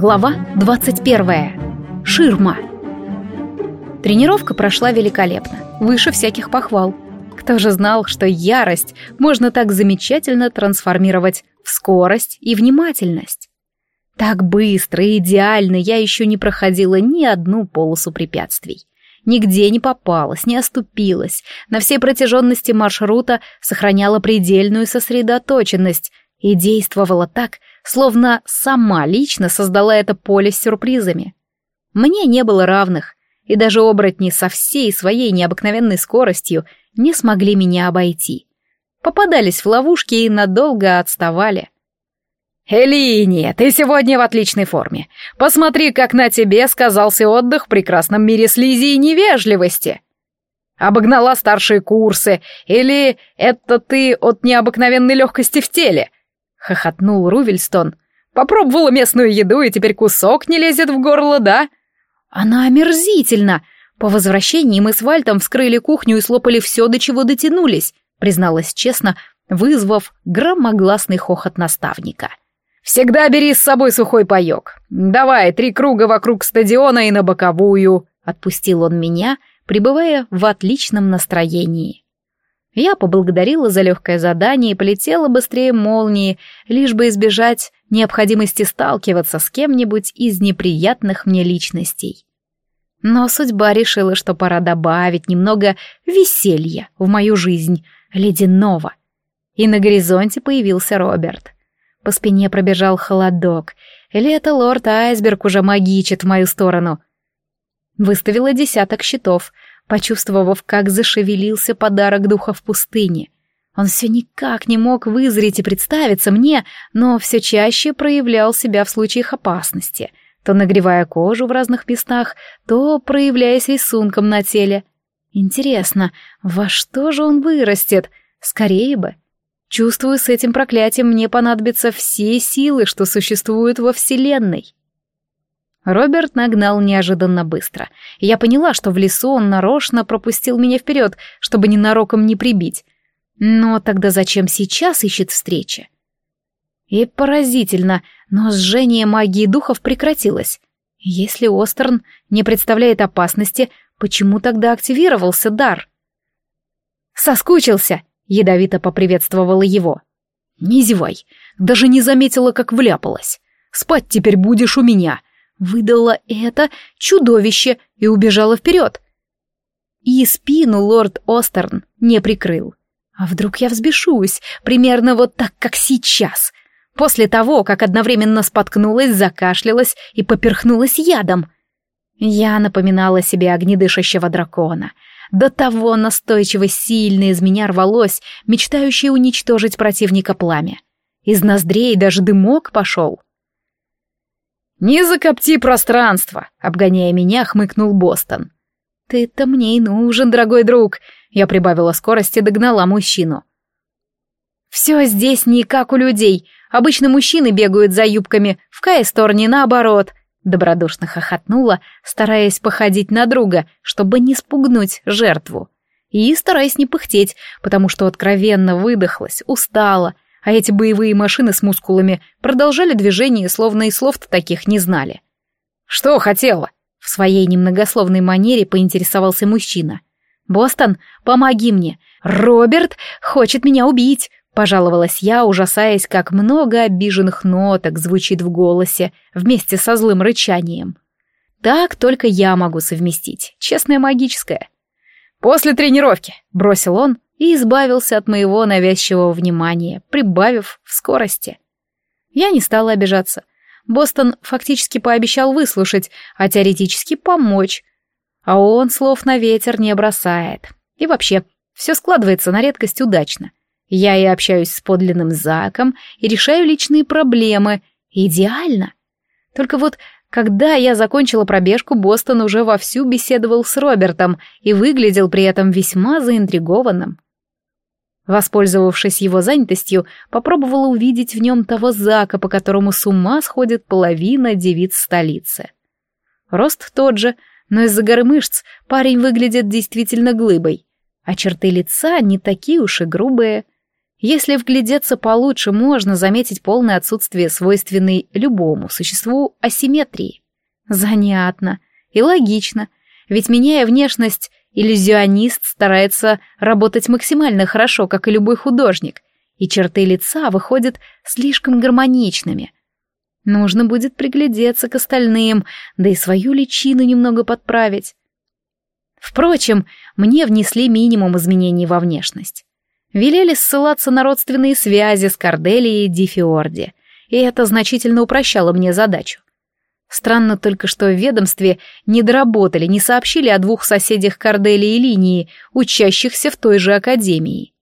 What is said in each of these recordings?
Глава 21. Ширма. Тренировка прошла великолепно, выше всяких похвал. Кто же знал, что ярость можно так замечательно трансформировать в скорость и внимательность? Так быстро и идеально я еще не проходила ни одну полосу препятствий. Нигде не попалась, не оступилась. На всей протяженности маршрута сохраняла предельную сосредоточенность и действовала так, словно сама лично создала это поле с сюрпризами. Мне не было равных, и даже оборотни со всей своей необыкновенной скоростью не смогли меня обойти. Попадались в ловушки и надолго отставали. «Элиния, ты сегодня в отличной форме. Посмотри, как на тебе сказался отдых в прекрасном мире слизи и невежливости. Обогнала старшие курсы, или это ты от необыкновенной легкости в теле?» — хохотнул Рувельстон. «Попробовала местную еду, и теперь кусок не лезет в горло, да?» «Она омерзительна! По возвращении мы с Вальтом вскрыли кухню и слопали все, до чего дотянулись», призналась честно, вызвав громогласный хохот наставника. «Всегда бери с собой сухой паёк. Давай, три круга вокруг стадиона и на боковую», отпустил он меня, пребывая в отличном настроении. Я поблагодарила за легкое задание и полетела быстрее молнии, лишь бы избежать необходимости сталкиваться с кем-нибудь из неприятных мне личностей. Но судьба решила, что пора добавить немного веселья в мою жизнь, ледяного. И на горизонте появился Роберт. По спине пробежал холодок. Или это лорд Айсберг уже магичит в мою сторону? Выставила десяток щитов — почувствовав, как зашевелился подарок духа в пустыне, Он все никак не мог вызреть и представиться мне, но все чаще проявлял себя в случаях опасности, то нагревая кожу в разных местах, то проявляясь рисунком на теле. Интересно, во что же он вырастет? Скорее бы. Чувствую, с этим проклятием мне понадобятся все силы, что существуют во Вселенной. Роберт нагнал неожиданно быстро. Я поняла, что в лесу он нарочно пропустил меня вперед, чтобы ненароком не прибить. Но тогда зачем сейчас ищет встречи? И поразительно, но сжение магии духов прекратилось. Если Остерн не представляет опасности, почему тогда активировался дар? «Соскучился!» — ядовито поприветствовала его. «Не зевай, даже не заметила, как вляпалась. Спать теперь будешь у меня!» выдала это чудовище и убежала вперед. И спину лорд Остерн не прикрыл. А вдруг я взбешусь, примерно вот так, как сейчас, после того, как одновременно споткнулась, закашлялась и поперхнулась ядом. Я напоминала себе огнедышащего дракона. До того настойчиво сильно из меня рвалось, мечтающее уничтожить противника пламя. Из ноздрей даже дымок пошел. «Не закопти пространство!» — обгоняя меня, хмыкнул Бостон. «Ты-то мне и нужен, дорогой друг!» Я прибавила скорости и догнала мужчину. «Все здесь не как у людей. Обычно мужчины бегают за юбками, в Каесторне наоборот», — добродушно хохотнула, стараясь походить на друга, чтобы не спугнуть жертву. И стараясь не пыхтеть, потому что откровенно выдохлась, устала — а эти боевые машины с мускулами продолжали движение, словно и слов-то таких не знали. «Что хотела?» — в своей немногословной манере поинтересовался мужчина. «Бостон, помоги мне! Роберт хочет меня убить!» — пожаловалась я, ужасаясь, как много обиженных ноток звучит в голосе вместе со злым рычанием. «Так только я могу совместить, честное магическое». «После тренировки», — бросил он, и избавился от моего навязчивого внимания, прибавив в скорости. Я не стала обижаться. Бостон фактически пообещал выслушать, а теоретически помочь. А он слов на ветер не бросает. И вообще, все складывается на редкость удачно. Я и общаюсь с подлинным Заком, и решаю личные проблемы. Идеально. Только вот, когда я закончила пробежку, Бостон уже вовсю беседовал с Робертом и выглядел при этом весьма заинтригованным. Воспользовавшись его занятостью, попробовала увидеть в нем того Зака, по которому с ума сходит половина девиц столицы. Рост тот же, но из-за горы мышц парень выглядит действительно глыбой, а черты лица не такие уж и грубые. Если вглядеться получше, можно заметить полное отсутствие свойственной любому существу асимметрии. Занятно и логично, ведь меняя внешность, Иллюзионист старается работать максимально хорошо, как и любой художник, и черты лица выходят слишком гармоничными. Нужно будет приглядеться к остальным, да и свою личину немного подправить. Впрочем, мне внесли минимум изменений во внешность. Велели ссылаться на родственные связи с Корделией и Дифиорди, и это значительно упрощало мне задачу. Странно только, что в ведомстве не доработали, не сообщили о двух соседях Кордели и Линии, учащихся в той же академии.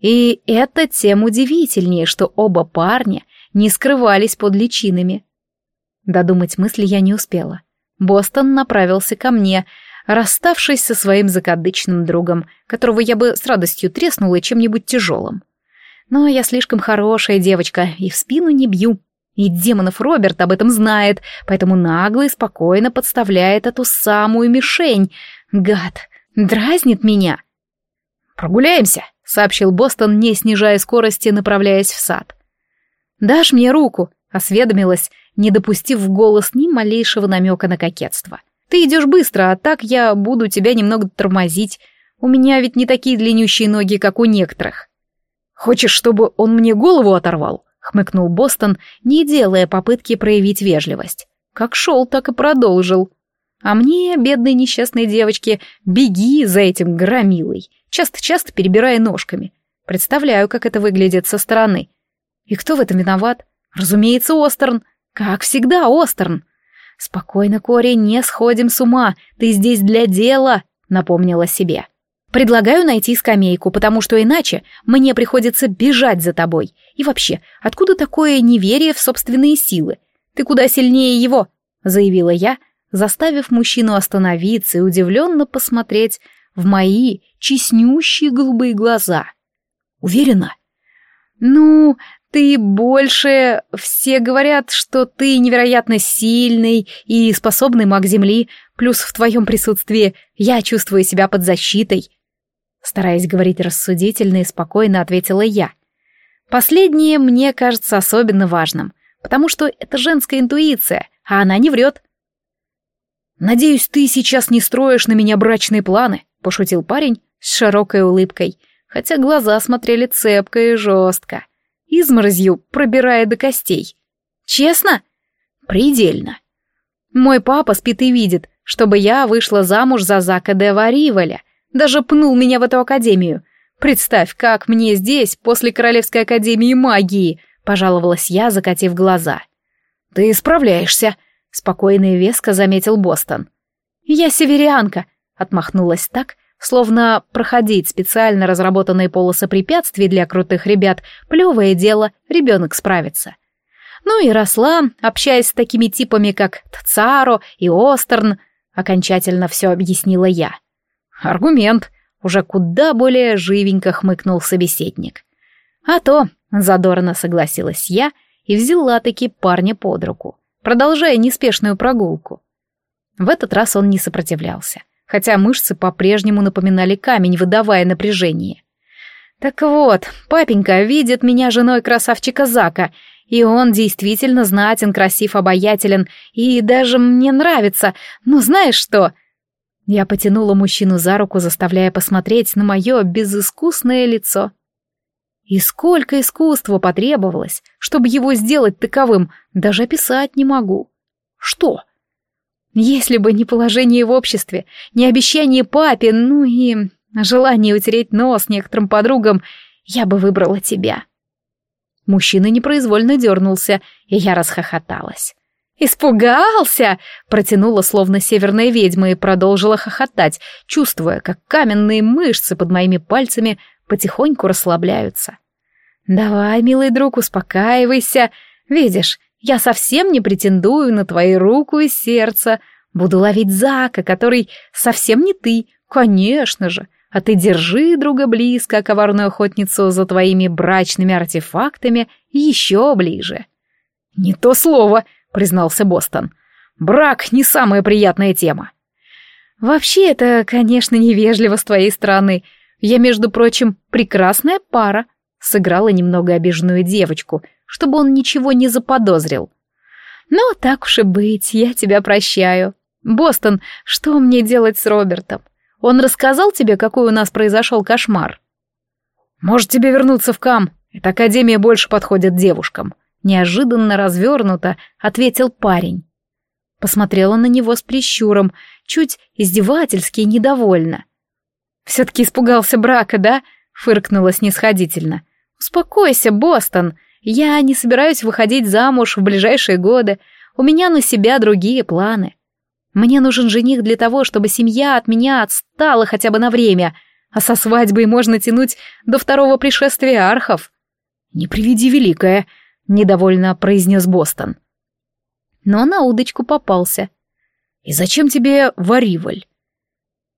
И это тем удивительнее, что оба парня не скрывались под личинами. Додумать мысли я не успела. Бостон направился ко мне, расставшись со своим закадычным другом, которого я бы с радостью треснула чем-нибудь тяжелым. Но я слишком хорошая девочка и в спину не бью. И демонов Роберт об этом знает, поэтому нагло и спокойно подставляет эту самую мишень. Гад, дразнит меня. «Прогуляемся», — сообщил Бостон, не снижая скорости, направляясь в сад. «Дашь мне руку?» — осведомилась, не допустив в голос ни малейшего намека на кокетство. «Ты идешь быстро, а так я буду тебя немного тормозить. У меня ведь не такие длиннющие ноги, как у некоторых». «Хочешь, чтобы он мне голову оторвал?» — хмыкнул Бостон, не делая попытки проявить вежливость. Как шел, так и продолжил. «А мне, бедной несчастной девочке, беги за этим громилой, часто-часто перебирая ножками. Представляю, как это выглядит со стороны. И кто в этом виноват? Разумеется, Остерн. Как всегда, Остерн. Спокойно, Кори, не сходим с ума, ты здесь для дела», — напомнила себе. Предлагаю найти скамейку, потому что иначе мне приходится бежать за тобой. И вообще, откуда такое неверие в собственные силы? Ты куда сильнее его, заявила я, заставив мужчину остановиться и удивленно посмотреть в мои чеснющие голубые глаза. Уверена? Ну, ты больше... Все говорят, что ты невероятно сильный и способный маг Земли, плюс в твоем присутствии я чувствую себя под защитой. Стараясь говорить рассудительно и спокойно, ответила я. Последнее мне кажется особенно важным, потому что это женская интуиция, а она не врет. «Надеюсь, ты сейчас не строишь на меня брачные планы», — пошутил парень с широкой улыбкой, хотя глаза смотрели цепко и жестко, изморозью пробирая до костей. «Честно?» «Предельно. Мой папа спит и видит, чтобы я вышла замуж за Зака де Вариваля, даже пнул меня в эту академию. Представь, как мне здесь, после Королевской академии магии, пожаловалась я, закатив глаза. Ты справляешься, спокойно и веско заметил Бостон. Я северянка, отмахнулась так, словно проходить специально разработанные полосы препятствий для крутых ребят плевое дело, ребенок справится. Ну и росла, общаясь с такими типами, как Тцаро и Остерн, окончательно все объяснила я. «Аргумент», — уже куда более живенько хмыкнул собеседник. «А то», — задорно согласилась я и взяла-таки парня под руку, продолжая неспешную прогулку. В этот раз он не сопротивлялся, хотя мышцы по-прежнему напоминали камень, выдавая напряжение. «Так вот, папенька видит меня женой красавчика Зака», и он действительно знатен, красив, обаятелен, и даже мне нравится. Но знаешь что? Я потянула мужчину за руку, заставляя посмотреть на мое безыскусное лицо. И сколько искусства потребовалось, чтобы его сделать таковым, даже описать не могу. Что? Если бы не положение в обществе, не обещание папе, ну и желание утереть нос некоторым подругам, я бы выбрала тебя. Мужчина непроизвольно дернулся, и я расхохоталась. «Испугался!» — протянула словно северная ведьма и продолжила хохотать, чувствуя, как каменные мышцы под моими пальцами потихоньку расслабляются. «Давай, милый друг, успокаивайся. Видишь, я совсем не претендую на твои руку и сердце. Буду ловить Зака, который совсем не ты, конечно же. А ты держи друга близко, коварную охотницу, за твоими брачными артефактами еще ближе». «Не то слово!» признался Бостон. «Брак — не самая приятная тема». «Вообще это, конечно, невежливо с твоей стороны. Я, между прочим, прекрасная пара», — сыграла немного обиженную девочку, чтобы он ничего не заподозрил. «Но так уж и быть, я тебя прощаю. Бостон, что мне делать с Робертом? Он рассказал тебе, какой у нас произошел кошмар?» «Может, тебе вернуться в Кам? Эта академия больше подходит девушкам неожиданно развернуто ответил парень. Посмотрела на него с прищуром, чуть издевательски и недовольно. «Все-таки испугался брака, да?» — фыркнула снисходительно. «Успокойся, Бостон. Я не собираюсь выходить замуж в ближайшие годы. У меня на себя другие планы. Мне нужен жених для того, чтобы семья от меня отстала хотя бы на время, а со свадьбой можно тянуть до второго пришествия архов». «Не приведи великое», — недовольно произнес Бостон. Но на удочку попался. «И зачем тебе вариваль?»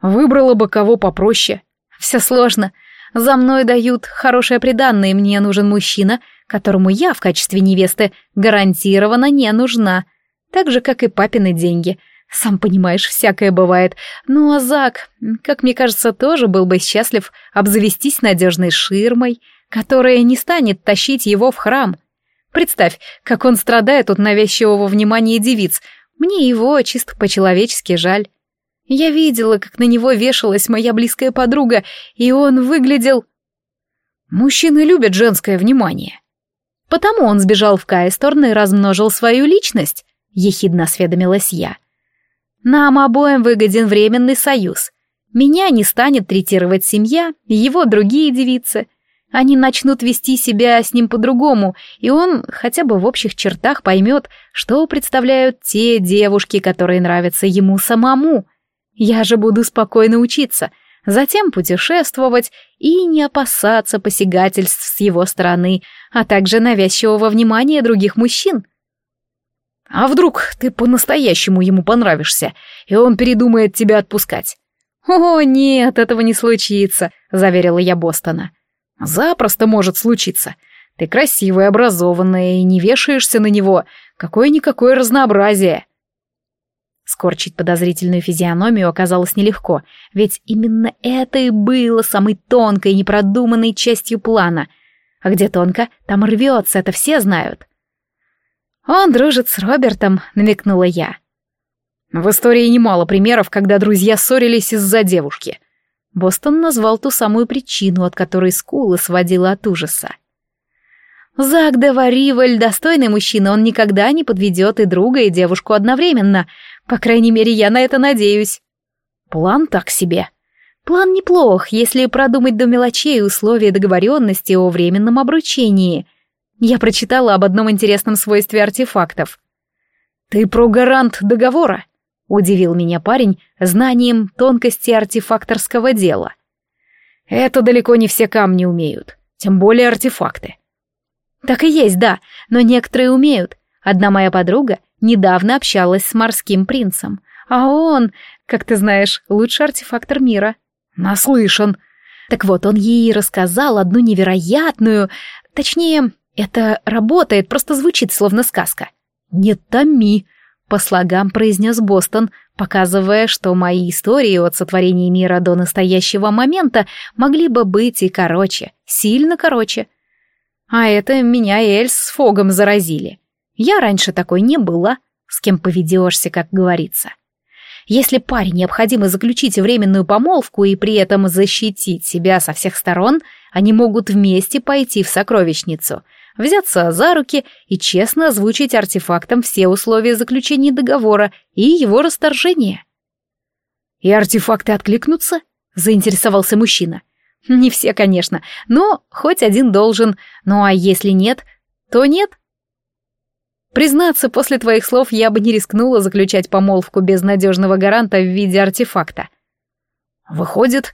«Выбрала бы кого попроще». «Все сложно. За мной дают хорошее приданное, мне нужен мужчина, которому я в качестве невесты гарантированно не нужна. Так же, как и папины деньги. Сам понимаешь, всякое бывает. Ну а Зак, как мне кажется, тоже был бы счастлив обзавестись надежной ширмой, которая не станет тащить его в храм. Представь, как он страдает от навязчивого внимания девиц. Мне его чисто по-человечески жаль. Я видела, как на него вешалась моя близкая подруга, и он выглядел... Мужчины любят женское внимание. Потому он сбежал в Кайсторн и размножил свою личность, ехидно осведомилась я. Нам обоим выгоден временный союз. Меня не станет третировать семья, его другие девицы — они начнут вести себя с ним по-другому, и он хотя бы в общих чертах поймет, что представляют те девушки, которые нравятся ему самому. Я же буду спокойно учиться, затем путешествовать и не опасаться посягательств с его стороны, а также навязчивого внимания других мужчин. А вдруг ты по-настоящему ему понравишься, и он передумает тебя отпускать? «О, нет, этого не случится», — заверила я Бостона. Запросто может случиться. Ты красивая, образованная и не вешаешься на него. Какое-никакое разнообразие. Скорчить подозрительную физиономию оказалось нелегко, ведь именно это и было самой тонкой, непродуманной частью плана. А где тонко, там рвется, это все знают. «Он дружит с Робертом», — намекнула я. В истории немало примеров, когда друзья ссорились из-за девушки — Бостон назвал ту самую причину, от которой скулы сводила от ужаса. «Зак де Вариваль — достойный мужчина, он никогда не подведет и друга, и девушку одновременно. По крайней мере, я на это надеюсь». «План так себе», План неплох, если продумать до мелочей условия договоренности о временном обручении. Я прочитала об одном интересном свойстве артефактов. «Ты про гарант договора?» Удивил меня парень знанием тонкости артефакторского дела. Это далеко не все камни умеют, тем более артефакты. Так и есть, да, но некоторые умеют. Одна моя подруга недавно общалась с морским принцем, а он, как ты знаешь, лучший артефактор мира. Наслышан. Так вот, он ей рассказал одну невероятную... Точнее, это работает, просто звучит словно сказка. «Не томи», по слогам произнес Бостон, показывая, что мои истории от сотворения мира до настоящего момента могли бы быть и короче, сильно короче. А это меня и Эльс с Фогом заразили. Я раньше такой не была, с кем поведешься, как говорится. Если паре необходимо заключить временную помолвку и при этом защитить себя со всех сторон, они могут вместе пойти в сокровищницу — взяться за руки и честно озвучить артефактом все условия заключения договора и его расторжения. «И артефакты откликнутся?» — заинтересовался мужчина. «Не все, конечно, но хоть один должен. Ну а если нет, то нет». Признаться, после твоих слов я бы не рискнула заключать помолвку без надежного гаранта в виде артефакта. Выходит,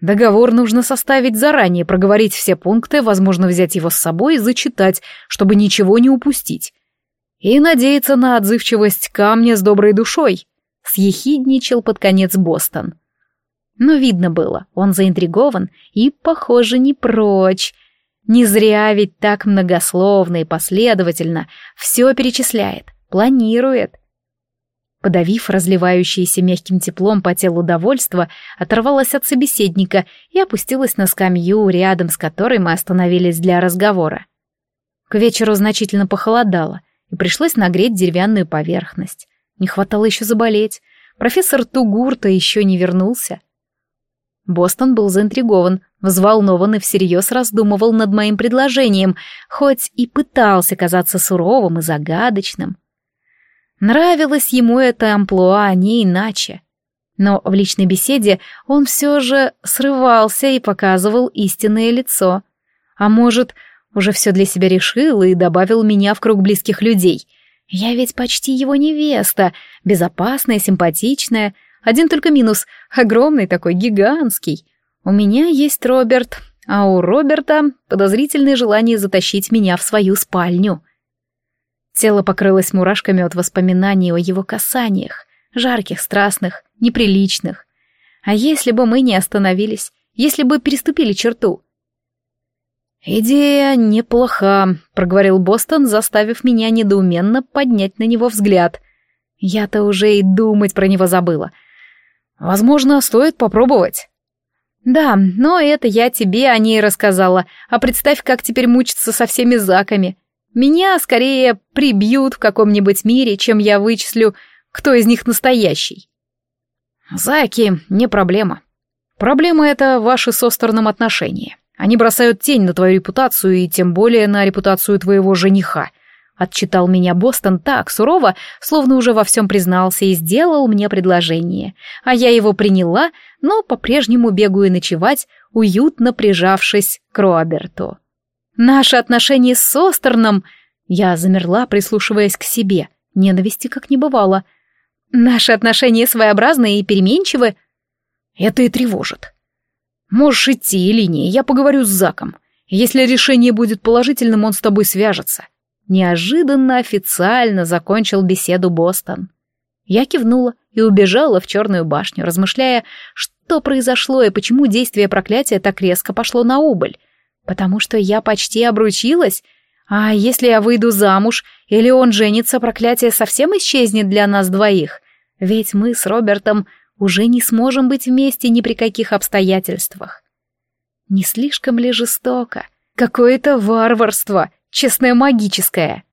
Договор нужно составить заранее, проговорить все пункты, возможно, взять его с собой и зачитать, чтобы ничего не упустить. И надеяться на отзывчивость камня с доброй душой, съехидничал под конец Бостон. Но видно было, он заинтригован и, похоже, не прочь. Не зря ведь так многословно и последовательно все перечисляет, планирует — Подавив разливающееся мягким теплом по телу довольство, оторвалась от собеседника и опустилась на скамью, рядом с которой мы остановились для разговора. К вечеру значительно похолодало, и пришлось нагреть деревянную поверхность. Не хватало еще заболеть. Профессор Тугурта еще не вернулся. Бостон был заинтригован, взволнован и всерьез раздумывал над моим предложением, хоть и пытался казаться суровым и загадочным. Нравилось ему это амплуа, а не иначе. Но в личной беседе он все же срывался и показывал истинное лицо. А может, уже все для себя решил и добавил меня в круг близких людей. Я ведь почти его невеста, безопасная, симпатичная. Один только минус — огромный такой, гигантский. У меня есть Роберт, а у Роберта подозрительное желание затащить меня в свою спальню. Тело покрылось мурашками от воспоминаний о его касаниях, жарких, страстных, неприличных. А если бы мы не остановились, если бы переступили черту? «Идея неплоха», — проговорил Бостон, заставив меня недоуменно поднять на него взгляд. Я-то уже и думать про него забыла. «Возможно, стоит попробовать». «Да, но это я тебе о ней рассказала, а представь, как теперь мучиться со всеми заками», меня скорее прибьют в каком-нибудь мире, чем я вычислю, кто из них настоящий. Заки не проблема. Проблема — это ваши со сторонам отношения. Они бросают тень на твою репутацию и тем более на репутацию твоего жениха. Отчитал меня Бостон так сурово, словно уже во всем признался и сделал мне предложение. А я его приняла, но по-прежнему бегаю ночевать, уютно прижавшись к Роберту. Наши отношения с Остерном... Я замерла, прислушиваясь к себе. Ненависти как не бывало. Наши отношения своеобразные и переменчивы. Это и тревожит. Можешь идти, или не, я поговорю с Заком. Если решение будет положительным, он с тобой свяжется. Неожиданно официально закончил беседу Бостон. Я кивнула и убежала в черную башню, размышляя, что произошло и почему действие проклятия так резко пошло на убыль потому что я почти обручилась. А если я выйду замуж или он женится, проклятие совсем исчезнет для нас двоих. Ведь мы с Робертом уже не сможем быть вместе ни при каких обстоятельствах. Не слишком ли жестоко? Какое-то варварство, честное магическое.